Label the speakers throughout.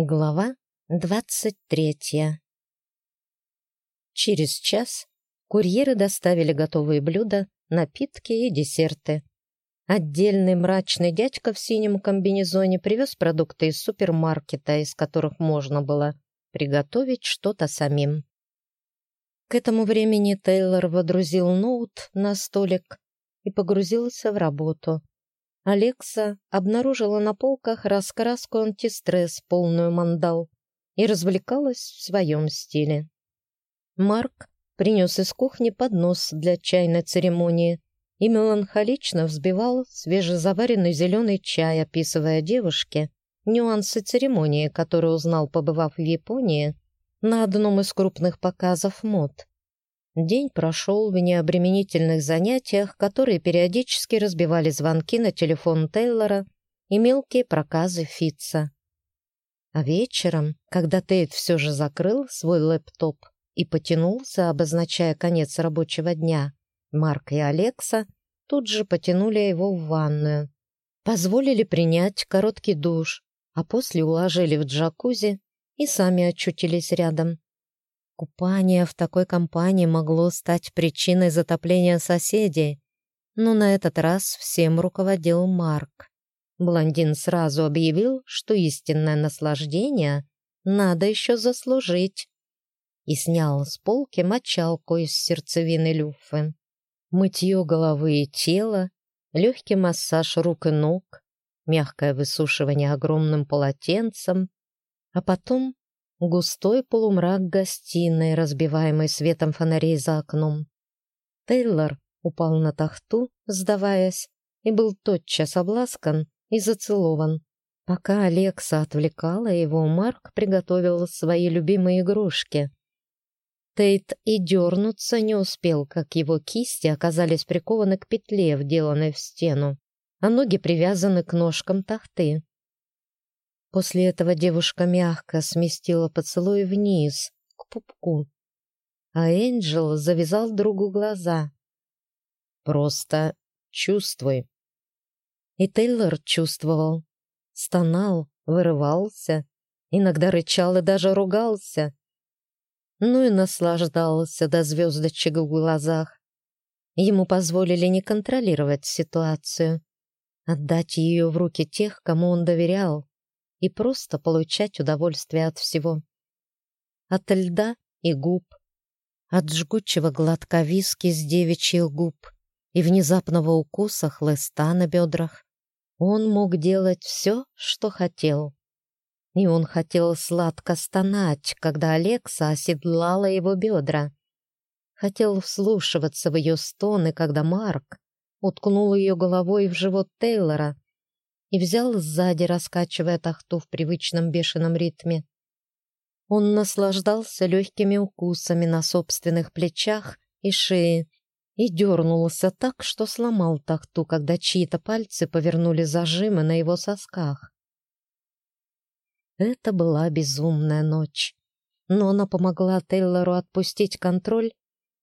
Speaker 1: Глава двадцать третья Через час курьеры доставили готовые блюда, напитки и десерты. Отдельный мрачный дядька в синем комбинезоне привез продукты из супермаркета, из которых можно было приготовить что-то самим. К этому времени Тейлор водрузил ноут на столик и погрузился в работу. Алекса обнаружила на полках раскраску антистресс, полную мандал, и развлекалась в своем стиле. Марк принес из кухни поднос для чайной церемонии и меланхолично взбивал свежезаваренный зеленый чай, описывая девушке нюансы церемонии, которые узнал, побывав в Японии на одном из крупных показов мод. День прошел в необременительных занятиях, которые периодически разбивали звонки на телефон Тейлора и мелкие проказы Фитца. А вечером, когда Тейт все же закрыл свой лэптоп и потянулся, обозначая конец рабочего дня, Марк и Алекса тут же потянули его в ванную, позволили принять короткий душ, а после уложили в джакузи и сами очутились рядом. Купание в такой компании могло стать причиной затопления соседей, но на этот раз всем руководил Марк. Блондин сразу объявил, что истинное наслаждение надо еще заслужить, и снял с полки мочалку из сердцевины люфы. Мытье головы и тела, легкий массаж рук и ног, мягкое высушивание огромным полотенцем, а потом Густой полумрак гостиной, разбиваемый светом фонарей за окном. Тейлор упал на тахту, сдаваясь, и был тотчас обласкан и зацелован. Пока Алекса отвлекала его, Марк приготовил свои любимые игрушки. Тейт и дернуться не успел, как его кисти оказались прикованы к петле, вделанной в стену, а ноги привязаны к ножкам тахты. После этого девушка мягко сместила поцелуй вниз, к пупку. А Энджел завязал другу глаза. «Просто чувствуй». И Тейлор чувствовал. Стонал, вырывался, иногда рычал и даже ругался. Ну и наслаждался до звездочек в глазах. Ему позволили не контролировать ситуацию, отдать ее в руки тех, кому он доверял и просто получать удовольствие от всего. От льда и губ, от жгучего глотка виски с девичьих губ и внезапного укуса хлыста на бедрах. Он мог делать все, что хотел. И он хотел сладко стонать, когда Алекса оседлала его бедра. Хотел вслушиваться в ее стоны, когда Марк уткнул ее головой в живот Тейлора и взял сзади, раскачивая тахту в привычном бешеном ритме. Он наслаждался легкими укусами на собственных плечах и шее и дернулся так, что сломал тахту, когда чьи-то пальцы повернули зажимы на его сосках. Это была безумная ночь, но она помогла Тейлору отпустить контроль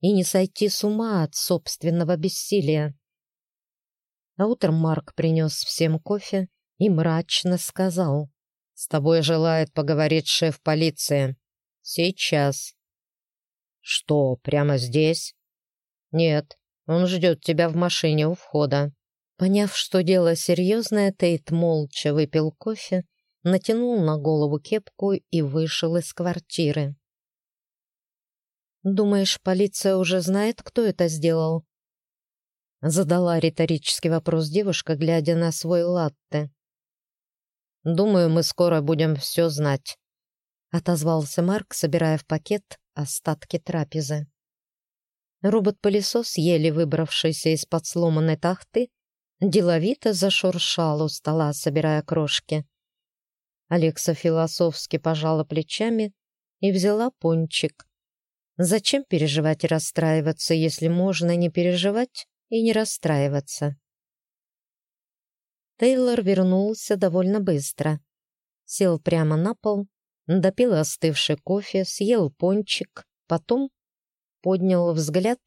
Speaker 1: и не сойти с ума от собственного бессилия. А утром Марк принес всем кофе и мрачно сказал. «С тобой желает поговорить шеф полиции. Сейчас». «Что, прямо здесь?» «Нет, он ждет тебя в машине у входа». Поняв, что дело серьезное, Тейт молча выпил кофе, натянул на голову кепку и вышел из квартиры. «Думаешь, полиция уже знает, кто это сделал?» Задала риторический вопрос девушка, глядя на свой латте. «Думаю, мы скоро будем все знать», — отозвался Марк, собирая в пакет остатки трапезы. Робот-пылесос, еле выбравшийся из-под сломанной тахты, деловито зашуршал у стола, собирая крошки. Алекса философски пожала плечами и взяла пончик. Зачем переживать и расстраиваться, если можно не переживать и не расстраиваться. Тейлор вернулся довольно быстро. Сел прямо на пол, допил остывший кофе, съел пончик, потом поднял взгляд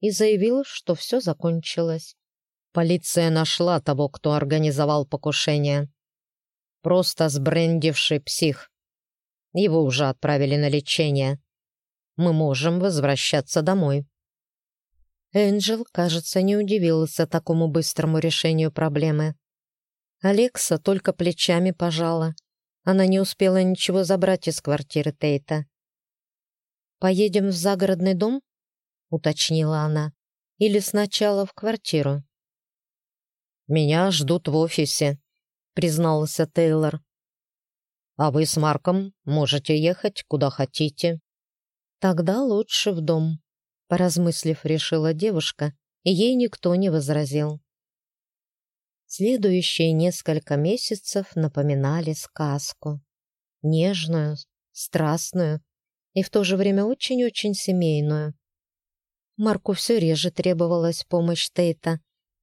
Speaker 1: и заявил, что все закончилось. Полиция нашла того, кто организовал покушение. Просто сбрендивший псих. Его уже отправили на лечение. Мы можем возвращаться домой». Энджел, кажется, не удивился такому быстрому решению проблемы. Алекса только плечами пожала. Она не успела ничего забрать из квартиры Тейта. «Поедем в загородный дом?» — уточнила она. «Или сначала в квартиру?» «Меня ждут в офисе», — признался Тейлор. «А вы с Марком можете ехать куда хотите». «Тогда лучше в дом», — поразмыслив, решила девушка, и ей никто не возразил. Следующие несколько месяцев напоминали сказку. Нежную, страстную и в то же время очень-очень семейную. Марку все реже требовалась помощь Тейта.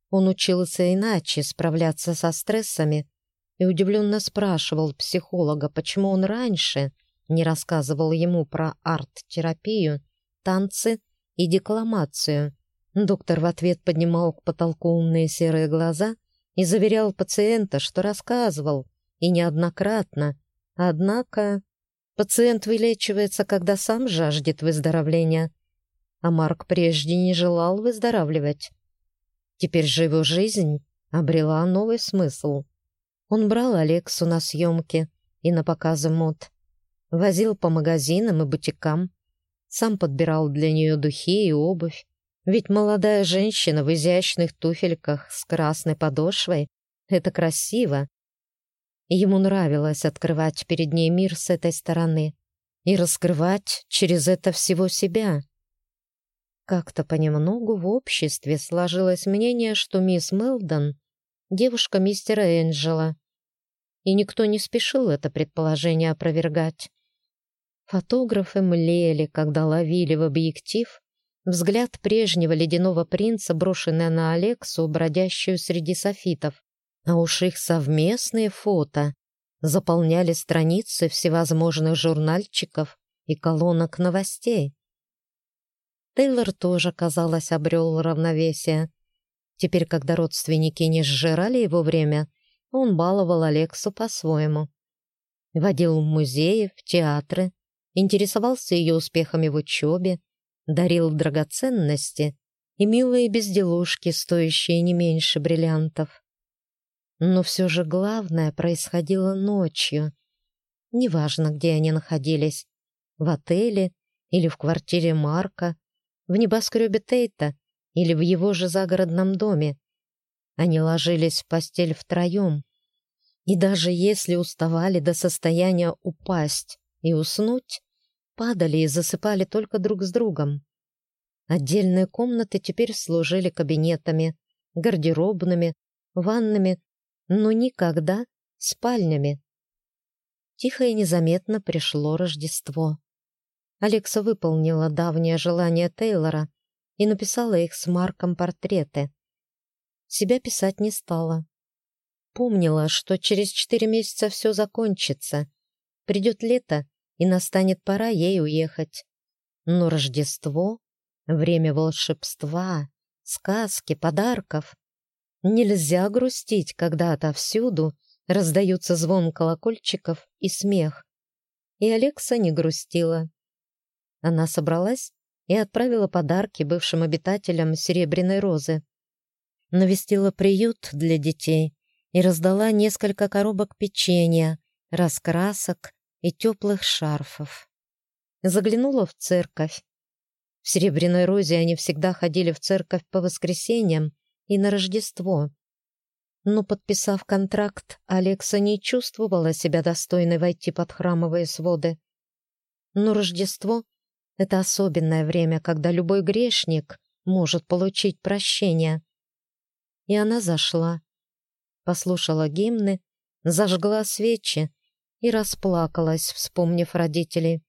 Speaker 1: Он учился иначе справляться со стрессами и удивленно спрашивал психолога, почему он раньше не рассказывал ему про арт-терапию, танцы и декламацию. Доктор в ответ поднимал к потолку умные серые глаза и заверял пациента, что рассказывал, и неоднократно. Однако пациент вылечивается, когда сам жаждет выздоровления, а Марк прежде не желал выздоравливать. Теперь же его жизнь обрела новый смысл. Он брал Алексу на съемки и на показы мод, возил по магазинам и бутикам, сам подбирал для нее духи и обувь. Ведь молодая женщина в изящных туфельках с красной подошвой — это красиво. Ему нравилось открывать перед ней мир с этой стороны и раскрывать через это всего себя. Как-то понемногу в обществе сложилось мнение, что мисс Мелдон — девушка мистера Энджела, и никто не спешил это предположение опровергать. Фотографы млели, когда ловили в объектив взгляд прежнего ледяного принца, брошенный на Алексу, бродящую среди софитов. А уж их совместные фото заполняли страницы всевозможных журнальчиков и колонок новостей. Тейлор тоже, казалось, обрел равновесие. Теперь, когда родственники не сжирали его время, он баловал Алексу по-своему. Водил в музеи, в театры, интересовался ее успехами в учебе, дарил драгоценности и милые безделушки, стоящие не меньше бриллиантов. Но все же главное происходило ночью. Неважно, где они находились, в отеле или в квартире Марка, в небоскребе Тейта или в его же загородном доме. Они ложились в постель втроем, и даже если уставали до состояния упасть и уснуть, падали и засыпали только друг с другом. Отдельные комнаты теперь служили кабинетами, гардеробными, ваннами, но никогда спальнями. Тихо и незаметно пришло Рождество. Алекса выполнила давнее желание Тейлора и написала их с Марком портреты. Себя писать не стала. Помнила, что через четыре месяца все закончится. Придет лето, и настанет пора ей уехать. Но Рождество — время волшебства, сказки, подарков. Нельзя грустить, когда отовсюду раздаются звон колокольчиков и смех. И Алекса не грустила. Она собралась и отправила подарки бывшим обитателям Серебряной Розы. Навестила приют для детей и раздала несколько коробок печенья, раскрасок и теплых шарфов. Заглянула в церковь. В Серебряной Розе они всегда ходили в церковь по воскресеньям и на Рождество. Но, подписав контракт, Алекса не чувствовала себя достойной войти под храмовые своды. Но Рождество — это особенное время, когда любой грешник может получить прощение. И она зашла, послушала гимны, зажгла свечи и расплакалась, вспомнив родителей.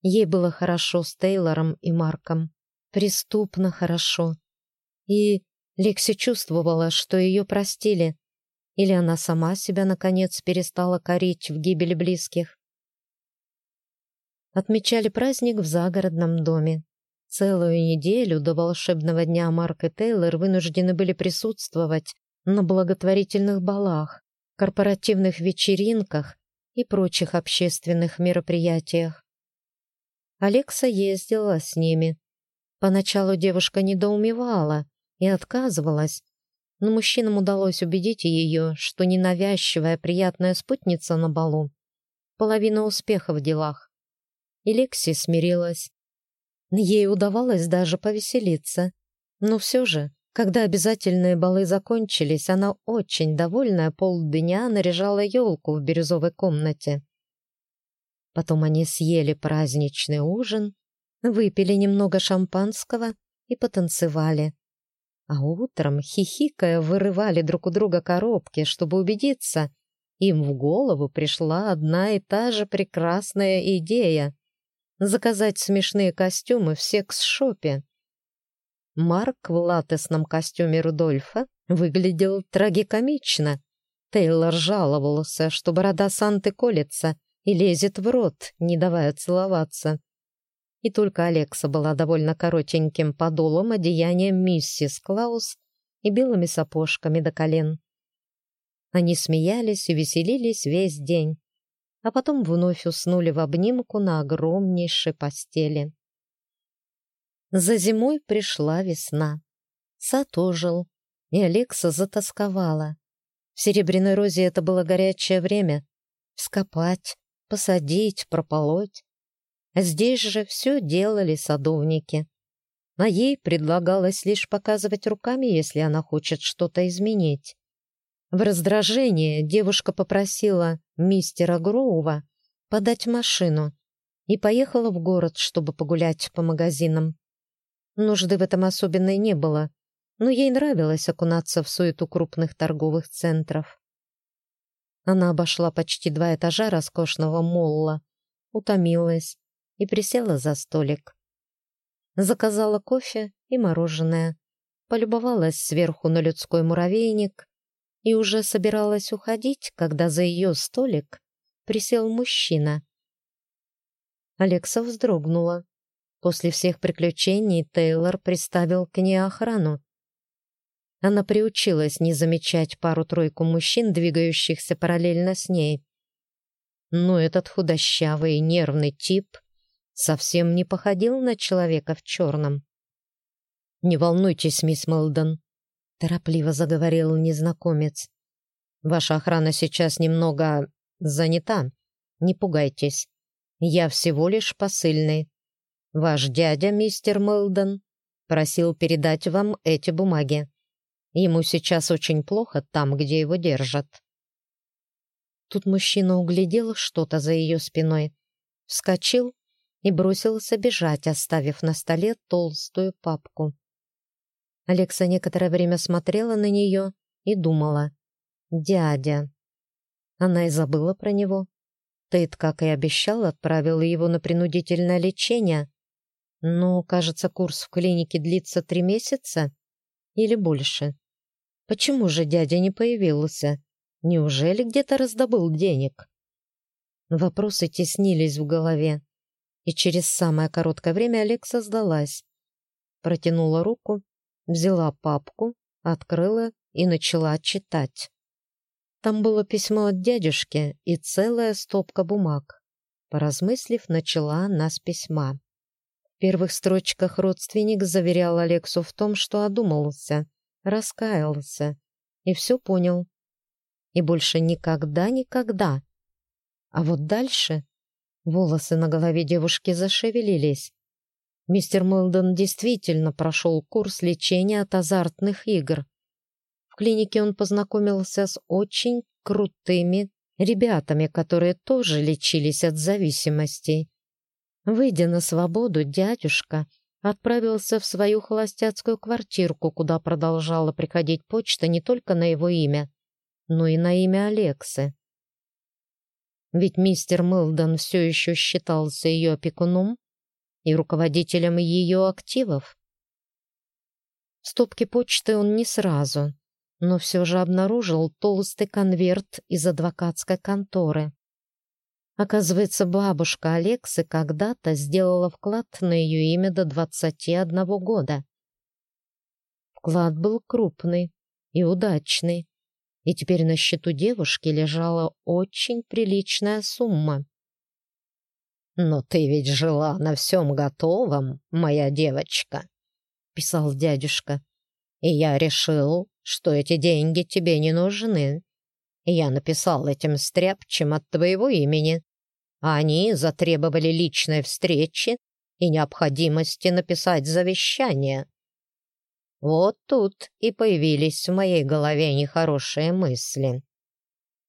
Speaker 1: Ей было хорошо с Тейлором и Марком, преступно хорошо. И Лекси чувствовала, что ее простили, или она сама себя, наконец, перестала корить в гибели близких. Отмечали праздник в загородном доме. Целую неделю до волшебного дня Марк и Тейлор вынуждены были присутствовать на благотворительных балах, корпоративных вечеринках и прочих общественных мероприятиях. Алекса ездила с ними. Поначалу девушка недоумевала и отказывалась, но мужчинам удалось убедить ее, что ненавязчивая приятная спутница на балу — половина успеха в делах. И Лекси смирилась. Ей удавалось даже повеселиться. Но все же, когда обязательные балы закончились, она очень довольная полдня наряжала елку в бирюзовой комнате. Потом они съели праздничный ужин, выпили немного шампанского и потанцевали. А утром, хихикая, вырывали друг у друга коробки, чтобы убедиться, им в голову пришла одна и та же прекрасная идея — заказать смешные костюмы в секс-шопе. Марк в латесном костюме Рудольфа выглядел трагикомично. Тейлор жаловался, что борода Санты колется и лезет в рот, не давая целоваться. И только Алекса была довольно коротеньким подолом одеяния миссис Клаус и белыми сапожками до колен. Они смеялись и веселились весь день, а потом вновь уснули в обнимку на огромнейшей постели. За зимой пришла весна. Сад ожил, и Алекса затасковала. В Серебряной розе это было горячее время. Вскопать, посадить, прополоть. А здесь же все делали садовники. А ей предлагалось лишь показывать руками, если она хочет что-то изменить. В раздражение девушка попросила мистера Гроува подать машину и поехала в город, чтобы погулять по магазинам. Нужды в этом особенной не было, но ей нравилось окунаться в суету крупных торговых центров. Она обошла почти два этажа роскошного молла, утомилась и присела за столик. Заказала кофе и мороженое, полюбовалась сверху на людской муравейник и уже собиралась уходить, когда за ее столик присел мужчина. Алекса вздрогнула. После всех приключений Тейлор приставил к ней охрану. Она приучилась не замечать пару-тройку мужчин, двигающихся параллельно с ней. Но этот худощавый и нервный тип совсем не походил на человека в черном. «Не волнуйтесь, мисс Мэлдон», — торопливо заговорил незнакомец. «Ваша охрана сейчас немного занята. Не пугайтесь. Я всего лишь посыльный. Ваш дядя, мистер Мэлдон, просил передать вам эти бумаги. Ему сейчас очень плохо там, где его держат». Тут мужчина углядел что-то за ее спиной, вскочил и бросился бежать, оставив на столе толстую папку. Алекса некоторое время смотрела на нее и думала. «Дядя». Она и забыла про него. Тейт, как и обещал, отправил его на принудительное лечение, но, кажется, курс в клинике длится три месяца или больше. Почему же дядя не появился? Неужели где-то раздобыл денег? Вопросы теснились в голове, и через самое короткое время Алекса сдалась. Протянула руку, взяла папку, открыла и начала читать. Там было письмо от дядюшки и целая стопка бумаг. Поразмыслив, начала она с письма первых строчках родственник заверял Алексу в том, что одумался, раскаялся и все понял. И больше никогда-никогда. А вот дальше волосы на голове девушки зашевелились. Мистер Мэлдон действительно прошел курс лечения от азартных игр. В клинике он познакомился с очень крутыми ребятами, которые тоже лечились от зависимостей. Выйдя на свободу, дядюшка отправился в свою холостяцкую квартирку, куда продолжала приходить почта не только на его имя, но и на имя Алексы. Ведь мистер Мэлдон все еще считался ее опекуном и руководителем ее активов. В стопке почты он не сразу, но все же обнаружил толстый конверт из адвокатской конторы. Оказывается, бабушка Алексы когда-то сделала вклад на ее имя до 21 года. Вклад был крупный и удачный. и теперь на счету девушки лежала очень приличная сумма.
Speaker 2: «Но ты ведь жила на всем готовом, моя девочка», — писал дядюшка. «И я решил, что эти деньги тебе не нужны. Я написал этим стряпчем от твоего имени, они затребовали личной встречи и необходимости написать завещание. Вот тут и появились в моей голове нехорошие мысли.